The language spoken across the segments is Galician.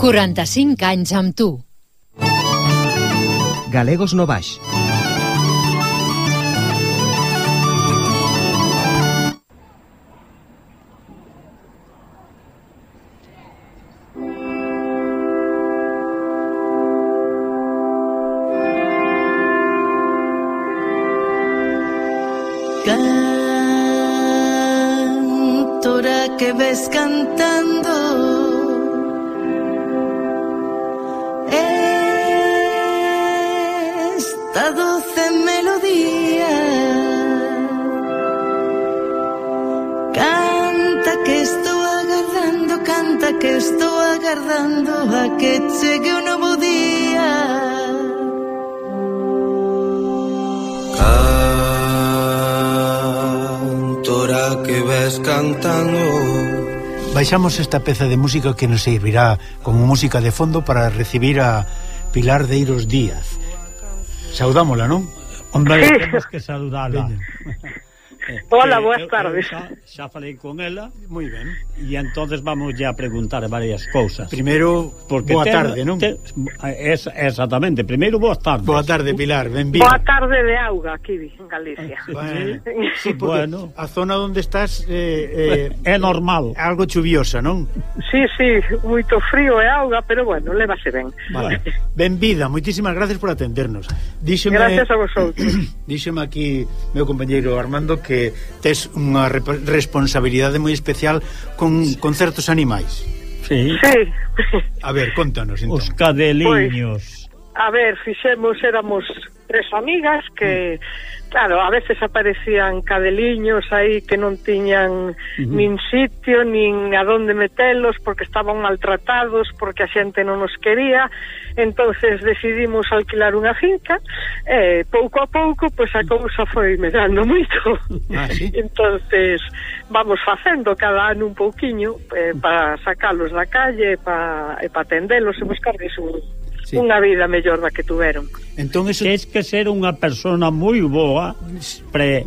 45 anys amb tu. Galegos no agardando a que chegue un novo día Cantora que ves cantando Baixamos esta peza de música que nos servirá como música de fondo para recibir a Pilar Deiros Díaz. Saudámola, non? Hombre, temos que saudala. Veña. Hola, sí, boas tardes. Eu, eu xa, xa falei con ela. Moi ben. E entonces vamos a preguntar varias cousas. Primeiro, porque boa ten, tarde, non? Ten, es, exactamente. Primeiro, boas tardes. Boa tarde, Pilar. Benvida. Boa tarde de auga aquí en Galicia. Ah, bueno, sí, porque bueno. a zona onde estás eh, eh, é normal. Algo chuviosa, non? Sí, sí, moito frío e auga, pero bueno, levase ben. Vale. Benvida, moitísimas gracias por atendernos. Díxeme Gracias a vosotros. Díxeme aquí meu compañeiro Armando que tes unha responsabilidade moi especial con, con certos animais. Sí. sí. A ver, contanos entón. Os cadeliños. Pois, a ver, fixemos, éramos tres amigas que, claro, a veces aparecían cadeliños aí que non tiñan uh -huh. nin sitio, nin a donde metelos, porque estaban maltratados, porque a xente non os quería, entonces decidimos alquilar unha finca, e eh, pouco a pouco, pois a cousa foi medrando moito. Ah, sí? entonces vamos facendo cada ano un pouquiño eh, para sacalos da calle, para, e para atendelos e buscarles un sí. unha vida mellor da que tuveron. Entón eso... Tens que ser unha persona moi boa pre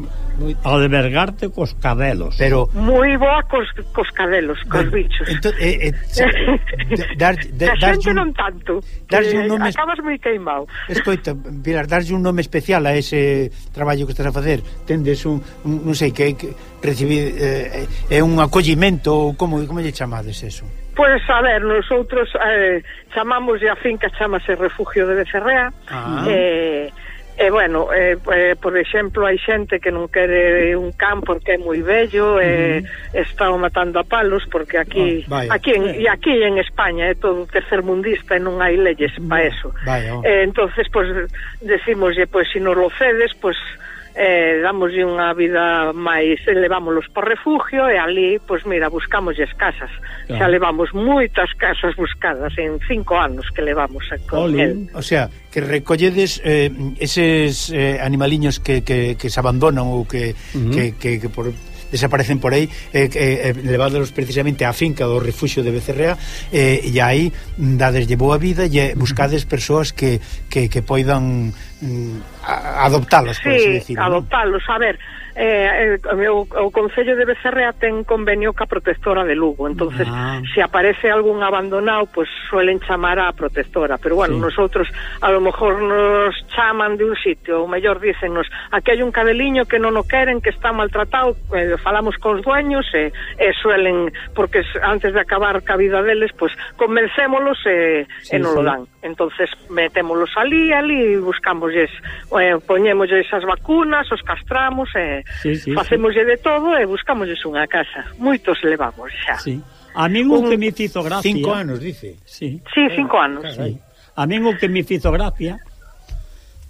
albergarte cos cabelos. Pero moi boa cos, cos cabelos, cos bichos. Entón, eh, eh, dar, dar, xente un, non tanto. Darlle un nome acabas moi queimado. Escoita, Pilar, darlle un nome especial a ese traballo que estás a facer. Tendes un, un non sei que, que recibir eh, eh, é un acollimento ou como como lle chamades eso? Pois, a ver, nosotros eh, chamamos a finca, chamase Refugio de Becerrea, ah. eh, E eh, bueno, eh, eh, por exemplo, hai xente que non quere un can porque é moi bello e eh, está o matando a palos porque aquí oh, vaya, aquí en, e aquí en España é todo tercermundista e non hai leyes para eso. Vaya, oh. eh, entonces, pois pues, decimoslle, pois pues, se si nos lo cedes, pois pues, eh, damoslle unha vida máis, levámoslos por refugio e ali, pois mira, buscámoslles casas. Claro. Xa levamos moitas casas buscadas en cinco anos que levamos a con Olín. el. O sea, que recolledes eh, eses eh, animaliños que, que, que se abandonan ou que, uh -huh. que, que, que por desaparecen por aí eh, eh, eh levádalos precisamente á finca do refuxio de Becerrea eh, e aí mm, dadeslle boa vida e eh, buscades persoas que, que, que poidan mm, adoptalos, sí, por así decirlo. adoptalos, a ver eh, eh, o, o Concello de Becerrea ten convenio ca protectora de Lugo entonces ah. se aparece algún abandonado pues suelen chamar a protectora pero bueno, sí. nosotros a lo mejor nos chaman de un sitio ou mellor dícenos, aquí hai un cadeliño que non o queren, que está maltratado eh, falamos cos dueños e eh, eh, suelen, porque antes de acabar ca vida deles, pues convencémolos e eh, sí, e non sí. lo dan entonces metémolos ali, ali buscámoslles, eh, poñémoslles as vacunas, os castramos, eh, sí, sí, facémoslle sí. de todo e eh, buscámoslles unha casa. Moitos levamos xa. Sí. A min o Un... que me fizo gracia... Cinco anos, dice. Sí, sí cinco anos. Sí. A min o que me fizo gracia,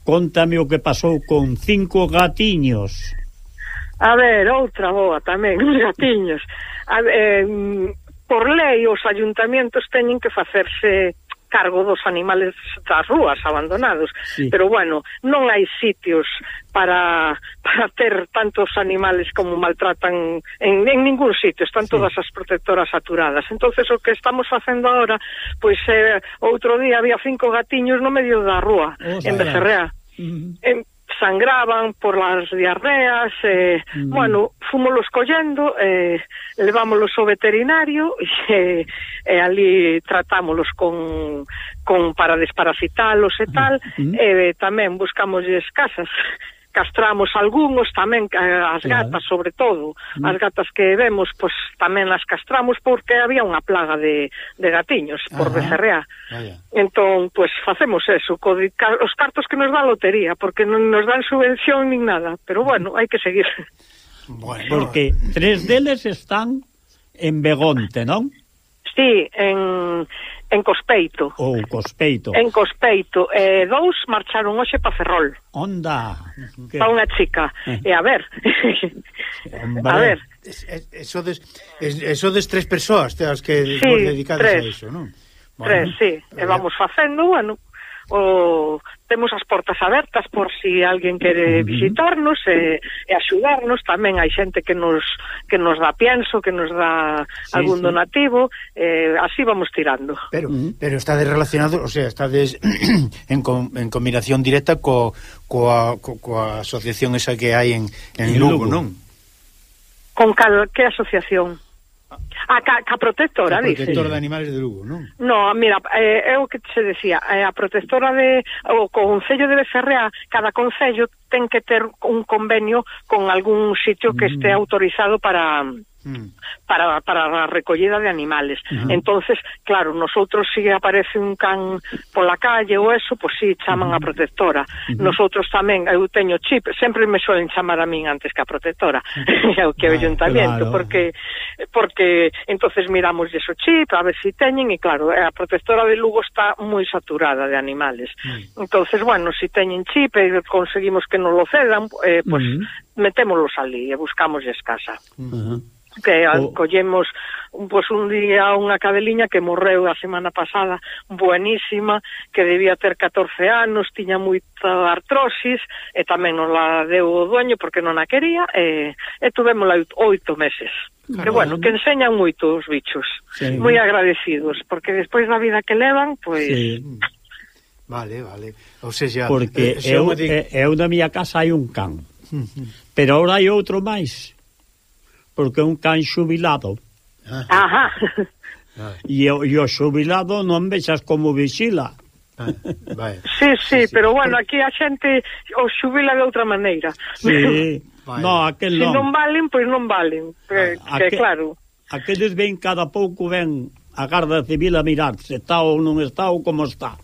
contame o que pasou con cinco gatiños. A ver, outra boa tamén, os gatiños. A eh, por lei, os ayuntamientos teñen que facerse cargo dos animales das rúas abandonados, sí. pero bueno, non hai sitios para para ter tantos animales como maltratan en, en ningún sitio, están sí. todas as protectoras saturadas. Entonces o que estamos facendo agora, pois eh, outro día había cinco gatiños no medio da rúa, oh, en Becerrea. Uh mm. -huh. en, sangraban por las diarreas, eh, mm. bueno, fúmolos collendo, eh, levámolos ao veterinario e, e ali tratámolos con, con para desparasitalos e mm. tal, mm. e eh, tamén buscámoslles casas castramos algúns tamén eh, as gatas claro. sobre todo mm. as gatas que vemos pois tamén as castramos porque había unha plaga de, de gatiños por Ajá. becerrea Vaya. entón pois facemos eso co, os cartos que nos dá a lotería porque non nos dan subvención nin nada pero bueno, hai que seguir bueno. porque tres deles están en Begonte, non? Sí, en, En Cospeito. Ou oh, Cospeito. En Cospeito. Eh, dous marcharon hoxe pa Ferrol. Onda. Que... Pa unha chica. Eh. E a ver. Hombre. a ver. Eso des, eso des tres persoas te as que sí, vos dedicades tres. a iso, non? Bueno, tres, sí. E vamos facendo, bueno o temos as portas abertas por si alguén quere visitarnos e, e axudarnos, tamén hai xente que nos que nos dá pienso, que nos dá sí, algún sí. donativo, eh, así vamos tirando. Pero pero está relacionado, o sea, está des, en, com, en combinación directa co coa, co, coa asociación esa que hai en en, en Lugo, Lugo, non? Con cal, que asociación? A ca, ca protectora, a protectora dice. de animales de Lugo, non? No, mira, eh, é o que se decía, eh, a protectora de o Concello de Becerrea, cada concello ten que ter un convenio con algún sitio que mm. este autorizado para mm. para, para a recollida de animales. Uh -huh. Entonces, claro, nosotros si aparece un can pola calle ou eso, pois pues, si sí, chaman uh -huh. a protectora. Uh -huh. Nosotros tamén, eu teño chip, sempre me suelen chamar a min antes que a protectora, e ao que ah, ayuntamiento, claro. porque porque entonces miramos eso chip, a ver si teñen, e claro, eh, a protectora de Lugo está moi saturada de animales. Uh -huh. Entonces, bueno, si teñen chip e conseguimos que nos lo cedan, eh, pois pues, uh -huh. metémoslos ali e buscamos escasa. Uh -huh que oh. collemos un, pois, un día unha cabeliña que morreu a semana pasada buenísima, que debía ter 14 anos, tiña moita artrosis, e tamén nos la deu o dueño porque non a quería, e, e tuvémola oito meses. Que bueno, que enseñan moito os bichos. Sí. Moi agradecidos, porque despois da vida que levan, pois... Sí. Vale, vale. Ou seja, porque eh, eu, digo... eu na miña casa hai un can. Pero agora hai outro máis porque é un can xubilado. Ajá. E o, e o xubilado non vexas como vixila. Ah, vai. Sí, sí, sí, pero bueno, aquí a xente o xubila de outra maneira. Sí, vale. no, aquel non. Se non valen, pois non valen, que, que claro. Aqueles ven cada pouco ven a Garda Civil a mirar se está ou non está ou como está.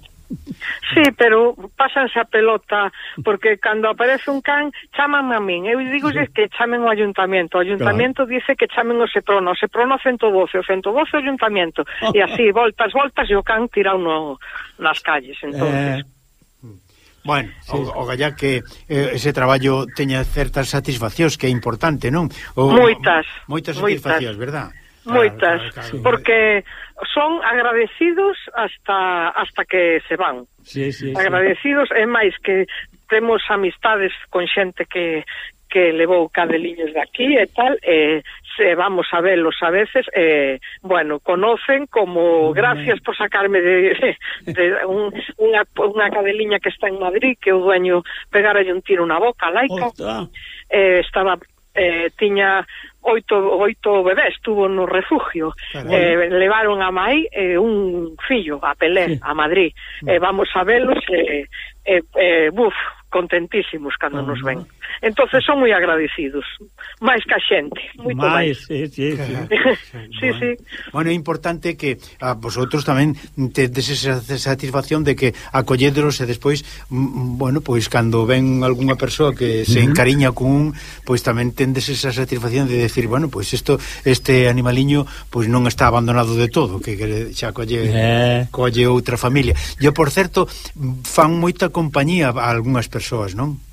Sí, pero pásanse a pelota porque cando aparece un can chaman a min. Eu digo que chamen o ayuntamiento. O ayuntamiento claro. dice que chamen o Seprona. O Seprona 112, o 112 o ayuntamiento. E así, voltas, voltas e o can tira uno nas calles. Entonces... Eh... Bueno, sí. o, o gallá que eh, ese traballo teña certas satisfaccións que é importante, non? O, moitas. Moitas satisfaccións, moitas. verdad? moitas, claro, claro, porque son agradecidos hasta hasta que se van. Sí, sí, agradecidos sí. é máis que temos amistades con xente que que levou cadeliños daqui e tal, e se vamos a velos a veces, eh, bueno, conocen como gracias por sacarme de, de, de un, unha, unha cadeliña que está en Madrid, que o dueño pegara un tiro na boca, laica, eh, estaba eh, tiña oito, oito bebés, estuvo no refugio. Eh, levaron a mai eh, un fillo, a Pelé, sí. a Madrid. Eh, vamos a velos, eh, eh, eh, buf, contentísimos cando nos ven entonces son moi agradecidos, máis que a xente, moito máis. Sí, sí, sí. sí, bueno. sí. Bueno, é importante que a vosotros tamén tedes esa satisfacción de que acollederos e despois, mm, mm, bueno, pois cando ven algunha persoa que se encariña cun, pois tamén tendes esa satisfacción de decir, bueno, pois isto este animaliño pois non está abandonado de todo, que xa colle eh. colle outra familia. e por certo, fan moita compañía a algunhas persoas, non?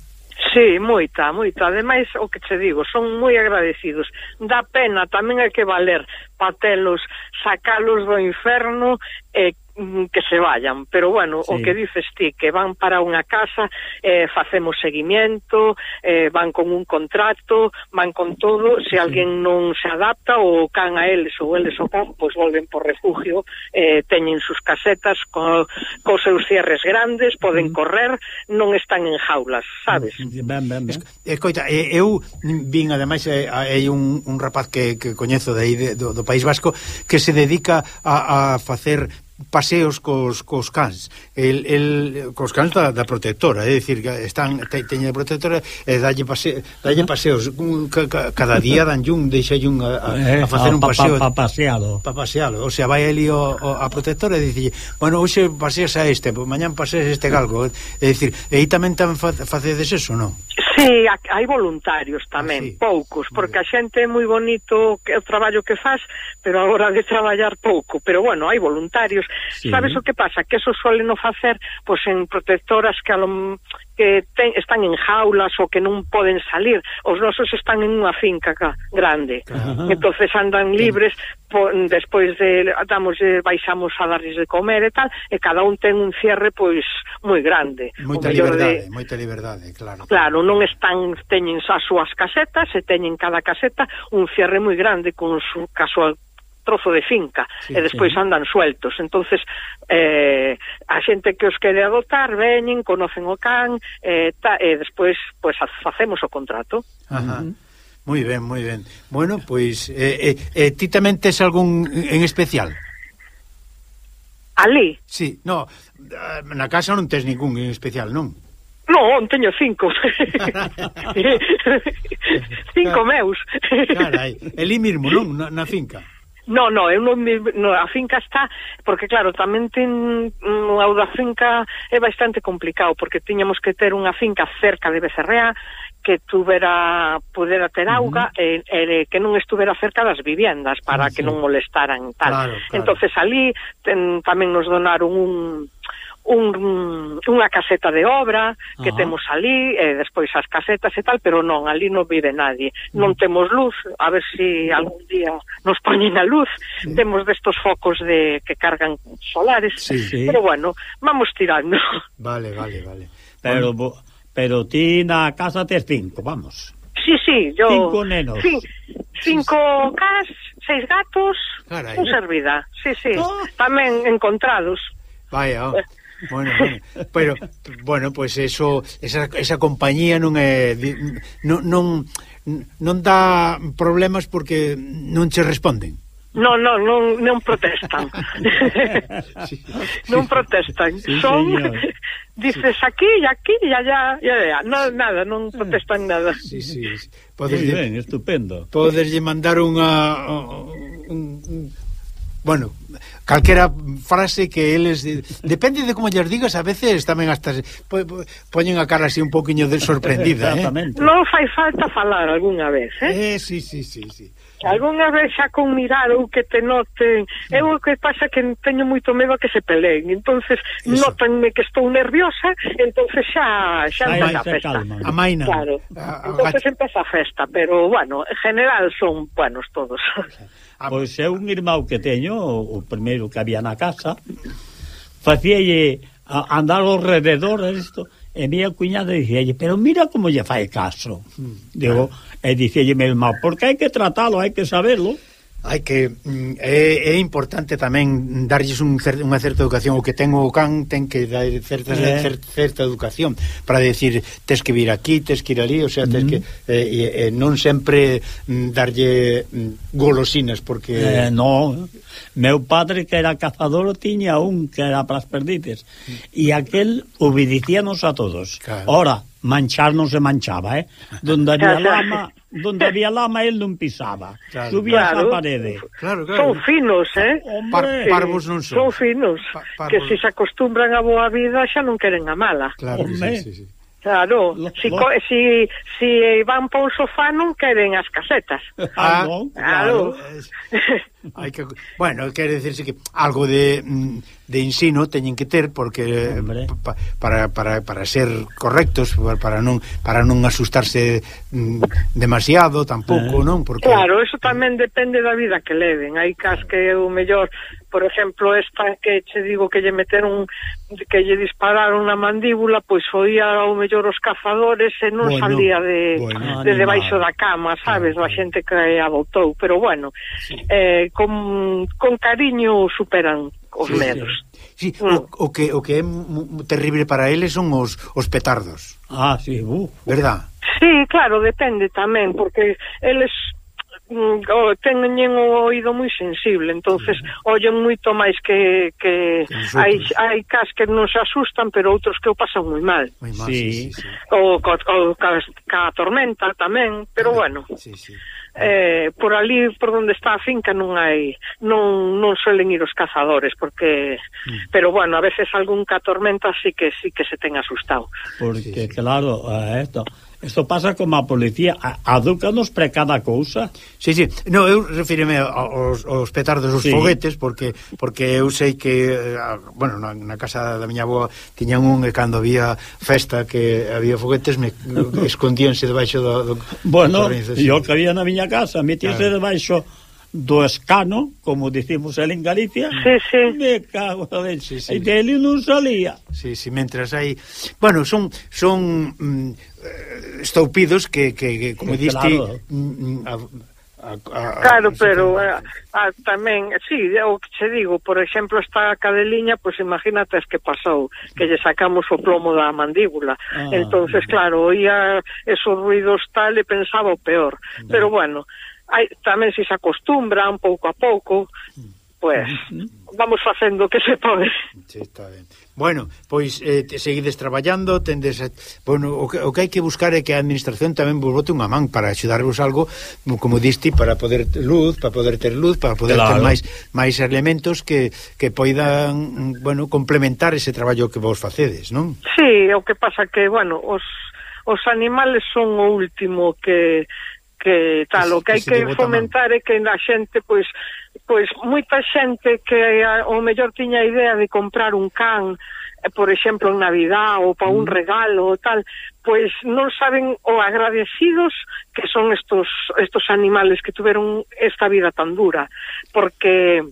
Sí, moita, moita. Ademais, o que che digo, son moi agradecidos. Da pena, tamén hai que valer patelos, sacalos do inferno e Mm, que se vayan, pero bueno, sí. o que dices ti, que van para unha casa, eh, facemos seguimiento, eh, van con un contrato, van con todo, se sí. alguén non se adapta ou can a eles ou eles o can, pois volven por refugio, eh, teñen sus casetas co, co seus cierres grandes, poden correr, non están en jaulas, sabes? Mm, ben, ben, ben. Escoita, eh, eh, eu vin, ademais, eh, hai un, un rapaz que, que coñezo de aí, do, do País Vasco, que se dedica a, a facer paseos cos, cos cans. El, el, cos cans da, da protectora é dicir, están, te, teñen protectora e dalle, pase, dalle paseos. Ca, ca, cada día dan un deixa un a, a, eh, a facer un paseo pa, pa, pa pasealo. Pa pasealo, o sea, vai ali o, o, a protectora e dicille, bueno, hoxe paseas a este pois mañan paseas este galgo é dicir, e aí tamén tamén fa, facedes eso, non? Sí, hai voluntarios tamén, ah, sí. poucos, porque a xente é moi bonito que o traballo que faz, pero a hora de traballar pouco, pero bueno, hai voluntarios. Sí. Sabes o que pasa? Que eso suelen no facer pois en protectoras que a lo, que ten, están en jaulas ou que non poden salir. Os nosos están en unha finca ca, grande. Ajá. entonces andan libres, po, despois de damos eh, baixamos a darles de comer e tal, e cada un ten un cierre pois moi grande. Moita liberdade, de... moita liberdade, claro. Claro, non están teñen as súas casetas, e teñen cada caseta un cierre moi grande con su, casual trozo de finca sí, e despois sí. andan sueltos. Entonces eh, a xente que os quere adoptar veñen, conocen o can eh, ta, e despois pues, facemos o contrato. Ajá. Uh -huh. Moi ben, moi ben. Bueno, pois eh, eh, eh, ti tamén tes algún en especial? Ali? Sí, no, na casa non tes ningún en especial, non? Non, teño cinco. cinco meus. Carai, elí mismo, non? Na, na finca. No, no, eu non, me, no, a finca está, porque claro, tamén ten, mm, o da finca é bastante complicado, porque tiñamos que ter unha finca cerca de Becerrea, que tuvera, pudera ter auga, uh -huh. e, e que non estuvera cerca das viviendas, para ah, que sí. non molestaran tal. Claro, claro. Entonces, ali ten, tamén nos donaron un un, unha caseta de obra que uh -huh. temos ali, e despois as casetas e tal, pero non, ali non vive nadie. Non mm. temos luz, a ver se si algún día nos poñen a luz. Sí. Temos destos focos de que cargan solares, sí, sí. pero bueno, vamos tirando. Vale, vale, vale. Pero, bueno. pero ti na casa tes cinco, vamos. Sí, sí, yo... Cinco nenos. Sí, cinco cas, seis gatos, Carai. un servida. Sí, sí, oh. tamén encontrados. Vaya, oh. Eh, Bueno, bueno, pero bueno, pois pues eso esa, esa compañía non é non non non dá problemas porque non che responden. Non, non, non, non protestan. sí, non protestan. Sí, Son señor. dices aquí e aquí e allá e allá. No, nada, non protestan nada. Sí, sí. sí. Podes ben, estupendo. Podes lle mandar unha un, un bueno, calquera frase que eles depende de como lles digas, a veces tamén hasta po, po, poñen a cara así un poquinho de sorprendida, eh? Non fai falta falar algunha vez, eh? Eh, sí, sí, sí, sí. Algúna vez xa con mirar ou que te noten. Mm. Eu o que pasa que teño moito medo a que se peleen. Entonces Eso. notanme que estou nerviosa entonces xa xa Ai, empeza a festa. calma. A maina. Claro. a, a, entonces a... empeza a festa Pero bueno, en general son buenos todos. A... Ah, pois é un irmão que teño O primeiro que había na casa. Facíalle andar ao rededor isto. E miña cuñada dicíalle, pero mira como lle fai caso. Mm. Digo, ah. e dicíalle meu irmão, porque hai que tratalo, hai que saberlo. Hai que mm, é, é importante tamén darlles un cer, unha certa educación o que ten o can ten que dar certa eh. cer, certa educación para decir tes que vir aquí, tes que ir ali, o sea, tes mm. que eh, eh, non sempre mm, darlle mm, golosinas porque eh, no Meu padre, que era cazador, tiña un que era para as perdites. E aquel obedecíanos a todos. Claro. Ora, manchar non se manchaba, eh? Donde había lama, donde había lama el non pisaba. Claro. Subía claro. a parede. Claro, claro. Son finos, eh? Ah, hombre, Par parvos non son. Son finos, pa parvos. que se se acostumbran a boa vida xa non queren a mala. Claro, Hombre. sí, sí, sí. Claro, lo, si, lo... si, si van por un sofá non queren as casetas. Ah, ah no, ah, claro. claro. Hai que, bueno, quer decirse que algo de, mm, de ensino teñen que ter porque Hombre. Eh, pa, para, para, para ser correctos, para non para non asustarse mm, demasiado tampouco, eh. non? Porque Claro, eso tamén depende da vida que leven. Hai cas que o mellor por exemplo, esta que che digo que lle meteron que lle dispararon na mandíbula, pois foi ao mellor os cazadores e non bueno, salía de, bueno, de debaixo da cama, sabes, claro. da xente que adotou, pero bueno, sí. eh, con, con cariño superan os sí, medos. Sí. Sí, mm. o, o, que, o que é terrible para eles son os, os petardos. Ah, sí, uh, verdad? Sí, claro, depende tamén, porque eles Mm, o, teñen o oído moi sensible, entonces mm. ollen moito máis que, que hai, hai cas que non se asustan, pero outros que o pasan moi mal. Moi mal sí. Sí, sí, sí. O, co, o ca, ca tormenta tamén, pero bueno. Sí, sí. Eh, por ali, por onde está a finca, non hai non, non suelen ir os cazadores, porque mm. pero bueno, a veces algún ca tormenta sí que sí que se ten asustado. Porque sí, sí. claro, a esto Isto pasa como a policía adúcanos pre cada cousa. Sí, sí. No, eu refíreme aos, aos petardos, aos sí. foguetes porque porque eu sei que eh, bueno, na, na casa da miña avoa tiñan un e cando había festa que había foguetes me escondíanse debaixo do, do Bueno, eu que había na miña casa, metíase claro. debaixo do escano, como dicimos el en Galicia, sí, sí. me cago de... sí, sí. e dele non salía. Sí, sí, mentras hai... Bueno, son son mm, eh, estoupidos que, que, que como sí, diste... Claro. Mm, mm a, a, a, claro, pero a, eh, a, tamén, sí, o que che digo, por exemplo, esta cadeliña, pois pues, imagínate es que pasou, que lle sacamos o plomo da mandíbula. Ah, entonces, claro, oía esos ruidos tal e pensaba o peor. Pero bueno, hai, tamén se se acostumbran pouco a pouco, pois vamos facendo o que se pode. Sí, está ben. Bueno, pois eh, seguides traballando, tendes bueno, o que, o que hai que buscar é que a administración tamén vos bote unha man para axudarvos algo, como diste, para poder ter luz, para poder ter luz, para poder claro. ter máis máis elementos que, que poidan, bueno, complementar ese traballo que vos facedes, non? Sí, o que pasa que, bueno, os os animales son o último que que tal, o que hai que, que fomentar man. é que na xente, pois, pois moita xente que a, o mellor tiña a idea de comprar un can, eh, por exemplo, en Navidad ou para un regalo ou tal, pois non saben o agradecidos que son estos estos animales que tuveron esta vida tan dura, porque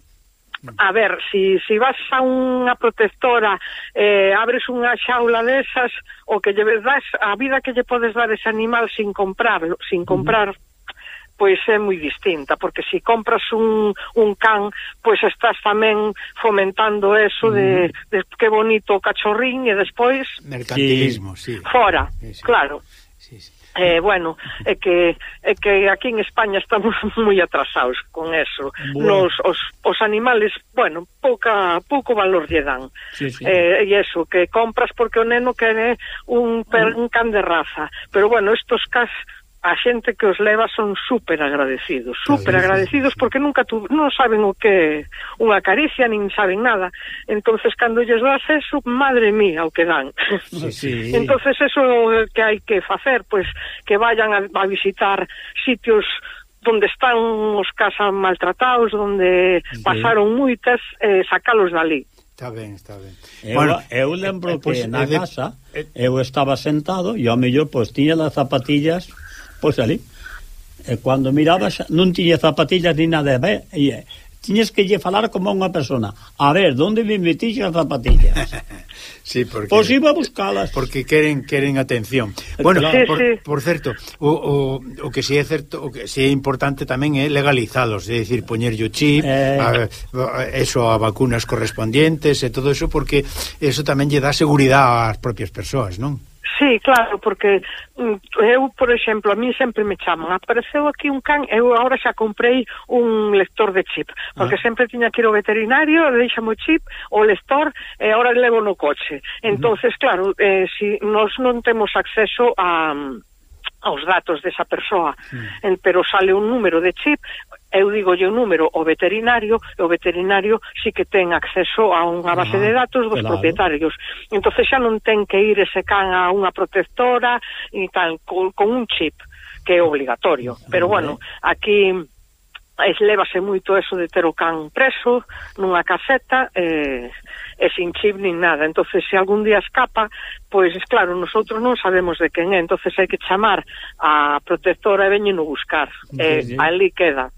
A ver, si, si vas a unha protectora, eh, abres unha xaula desas, o que lle das, a vida que lle podes dar ese animal sin comprarlo, sin comprar pois é moi distinta, porque se compras un, un can, pois estás tamén fomentando eso de, mm. de que bonito o cachorrín e despois... Mercantilismo, sí. Fora, sí, sí. claro. Sí, sí. Eh, bueno, é que é que aquí en España estamos moi atrasados con eso. Bueno. Nos os, os animales, bueno, pouca pouco valor lle dan. Sí, sí. Eh, e eso que compras porque o neno quere un per, mm. un can de raza, pero bueno, estos cas a xente que os leva son super agradecidos, super agradecidos porque nunca tu, non saben o que unha caricia, nin saben nada. Entonces cando lles das eso, madre mía, o que dan. Sí, sí. Entonces eso é o que hai que facer, pois que vayan a, a visitar sitios donde están os casa maltratados, donde sí. pasaron moitas, eh, sacalos dali. Está ben, está ben. Eu, bueno, eu lembro eh, eh pois, que pues, na eh, de... casa eh, eu estaba sentado e ao mellor pois pues, tiña as zapatillas pois ali. E cando mirabas non tiña zapatillas ni nada, ben, e, tiñes que lle falar como a unha persona. A ver, onde me metixe as zapatillas? sí, porque... Pois iba a buscalas. Porque queren queren atención. Bueno, claro. por, por certo, o, o, o que si é certo, o que si é importante tamén é legalizalos, é dicir, poñerlle o chip, eh... a, a, eso a vacunas correspondientes e todo eso, porque eso tamén lle dá seguridade ás propias persoas, non? Sí, claro, porque mm, eu, por exemplo, a mí sempre me chaman, apareceu aquí un can, eu agora xa comprei un lector de chip, porque ah. sempre tiña que ir ao veterinario, deixamo o chip, o lector, e agora levo no coche. Entonces, uh -huh. claro, eh, si nós non temos acceso a mm, aos datos desa persoa, sí. en, pero sale un número de chip, eu digo un número ao veterinario e o veterinario sí que ten acceso a unha base ah, de datos dos claro. propietarios. Entonces xa non ten que ir ese can a unha protectora e tal, con, con un chip que é obligatorio, pero bueno aquí es, levase moito eso de ter o can preso nunha caseta eh, e sin chip nin nada. Entonces se algún día escapa pois claro, nosotros non sabemos de quen é. Entonces hai que chamar a protectora e veñen o buscar. Sí, eh, sí. ali queda.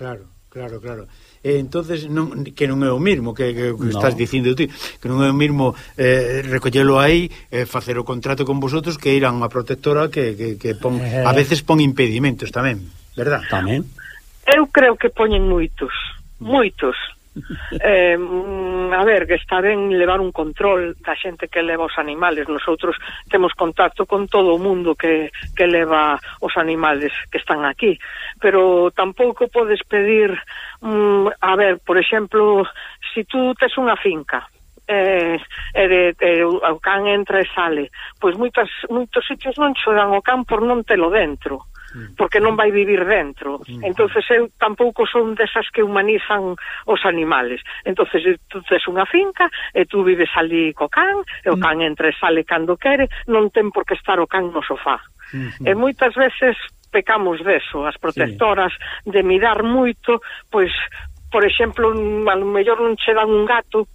Claro. Claro, claro. E entonces non que non é o mismo que, que, que no. estás dicindo ti, que non é o mismo eh recollelo aí, eh, facer o contrato con vosotros que ir a unha protectora que, que, que pon eh... a veces pon impedimentos tamén, verdad? Tamén. Eu creo que poñen moitos, moitos. eh, mm, a ver, que está ben levar un control da xente que leva os animales. Nosotros temos contacto con todo o mundo que, que leva os animales que están aquí. Pero tampouco podes pedir Mm, a ver, por exemplo si tú tes unha finca eh, e de, de, o can entra e sale pois moitas, moitos sitios non cho dan o can por non telo dentro. Mm. porque non vai vivir dentro. Mm. Entonces eu tampouco son desas que humanizan os animales. Entonces eh, tú tes unha finca e tú vives ali co can, e o mm. can entre sale cando quere, non ten por que estar o can no sofá. Mm-hmm. E moitas veces pecamos deso, as protectoras, sí. de mirar moito, pois, por exemplo, a lo mellor non che dan un gato,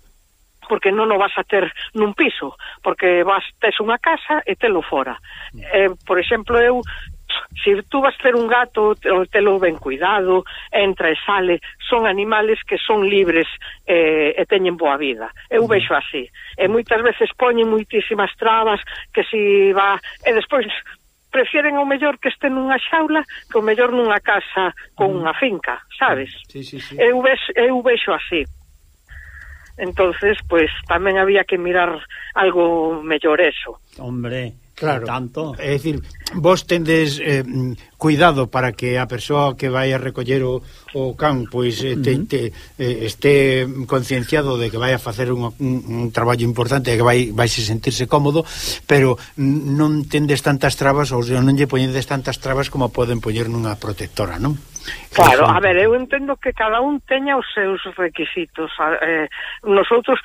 porque non o vas a ter nun piso, porque vas tes unha casa e telo fora. Eh, por exemplo, eu se tú vas ter un gato, telo ben cuidado, entra e sale, son animales que son libres eh, e teñen boa vida. Eu vexo así. E moitas veces poñen moitísimas trabas que si va... E despois prefieren o mellor que este nunha xaula que o mellor nunha casa con unha finca, sabes? Sí, sí, sí. Eu, vexo, eu vexo así. Entonces, pois, pues, tamén había que mirar algo mellor eso. Hombre, Claro. Tanto. É dicir, vos tendes eh, cuidado para que a persoa que vai a recoller o, o can pois eh, te, uh -huh. te, eh, este concienciado de que vai a facer un, un, un traballo importante e que vai vaise sentirse cómodo, pero non tendes tantas trabas ou non lle poñedes tantas trabas como poden poñer nunha protectora, non? Claro, a ver, eu entendo que cada un teña os seus requisitos. Eh, nosotros,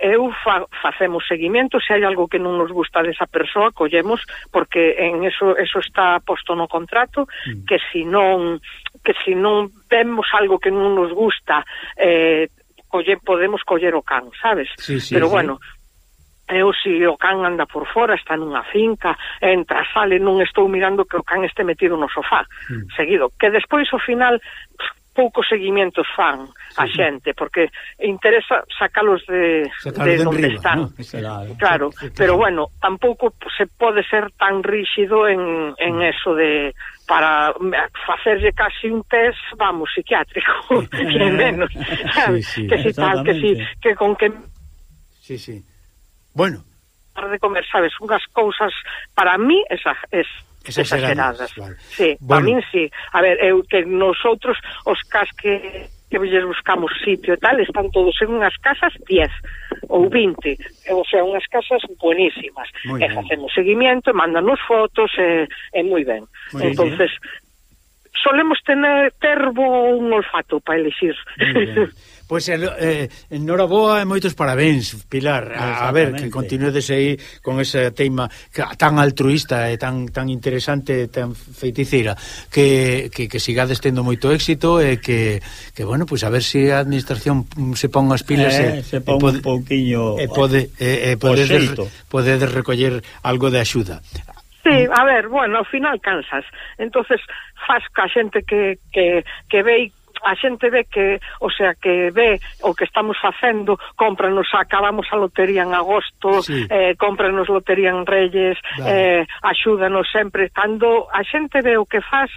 eu fa, facemos seguimento, se hai algo que non nos gusta desa persoa, collemos, porque en eso, eso está posto no contrato, mm. que se si non que se si non vemos algo que non nos gusta, eh, colle, podemos coller o can, sabes? Sí, sí, Pero sí. bueno, E eu si o can anda por fora, está nunha finca, entra, sale, non estou mirando que o can este metido no sofá, mm. seguido. Que despois, ao final, poucos seguimientos fan sí. a xente, porque interesa sacalos de, sacalos de onde están. ¿no? Será, claro, que, que... pero bueno, tampouco se pode ser tan ríxido en, en eso de para facerlle casi un test, vamos, psiquiátrico, que menos, sí, sí, que si tal, que si, que con que... Sí, sí. Bueno. Para de comer, sabes, unhas cousas para mí esa, es, exageradas. exageradas. Vale. Sí, bueno. para min sí. A ver, eu que nosotros os cas que que lles buscamos sitio e tal, están todos en unhas casas 10 ou 20, o sea, unhas casas buenísimas. Muy e facemos seguimiento, mandanos fotos, e, e moi ben. Muy Entonces, bien. solemos tener ter bo un olfato para elixir. Pois eh, eh, enhoraboa e moitos parabéns, Pilar. A, a ver, que continuedes aí con ese teima tan altruista e tan tan interesante, tan feiticeira, que, que, que sigades tendo moito éxito e que, que bueno, pois pues a ver se si a administración se pon as pilas eh, e, se pon e pode, un pouquiño e pode e, e podedes, podedes recoller algo de axuda. Sí, a ver, bueno, ao final cansas. Entonces, faz ca xente que, que, que ve a xente ve que, o sea, que ve o que estamos facendo, cómpranos, acabamos a lotería en agosto, sí. eh, cómpranos lotería en Reyes, vale. eh, axúdanos sempre, cando a xente ve o que faz,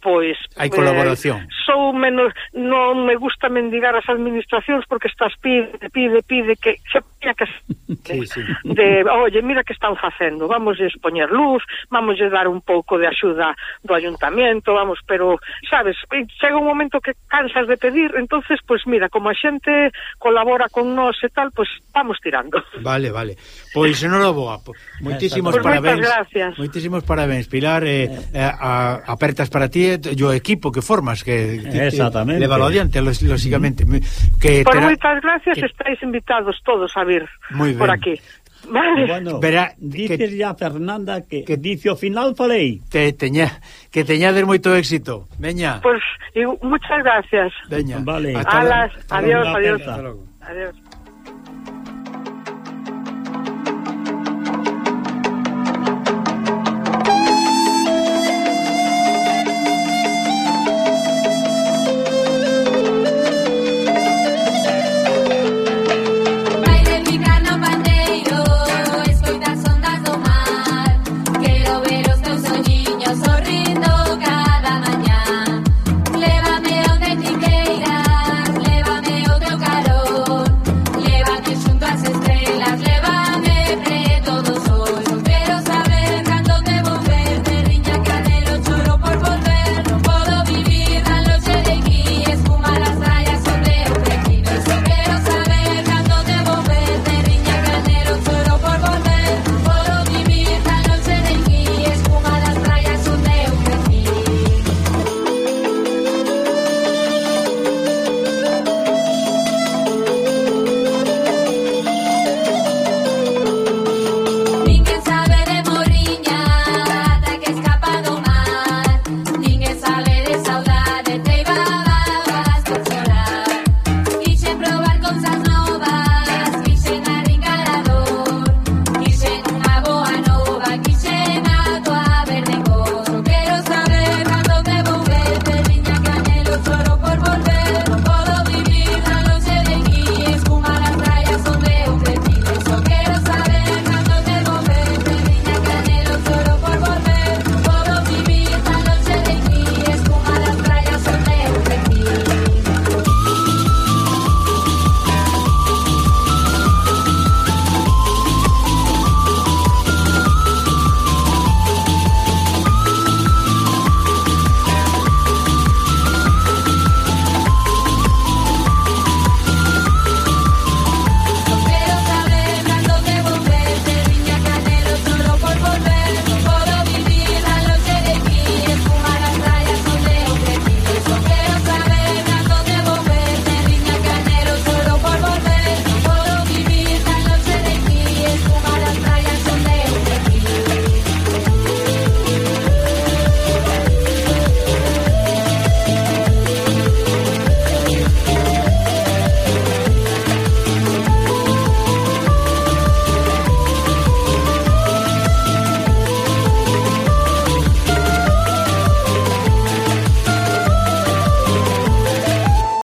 pois hai colaboración. Eh, sou menos non me gusta mendigar as administracións porque estás pide, pide, pide que se mira que sí, sí. de, oye, mira que están facendo, vamos a expoñer luz, vamos a dar un pouco de axuda do ayuntamiento, vamos, pero sabes, chega un momento que cansas de pedir, entonces pues, mira, como a xente colabora con nós e tal, pues, vamos tirando. Vale, vale. Pois non lo boa. Moitísimos pues parabéns. Moitísimos parabéns, Pilar, eh, eh, a, apertas para ti e o equipo que formas que, que Exactamente. levalo adiante, lóxicamente. Mm. Que Por terá... moitas gracias, que... estáis invitados todos a vir por aquí. Vale. Bueno, Verá, dices ya Fernanda que, que dice o final falei. Te teña, que teñades moito éxito. Veña. Pois, pues, muchas gracias. Veña. Vale. Hasta Alas, adiós, adiós. Adiós.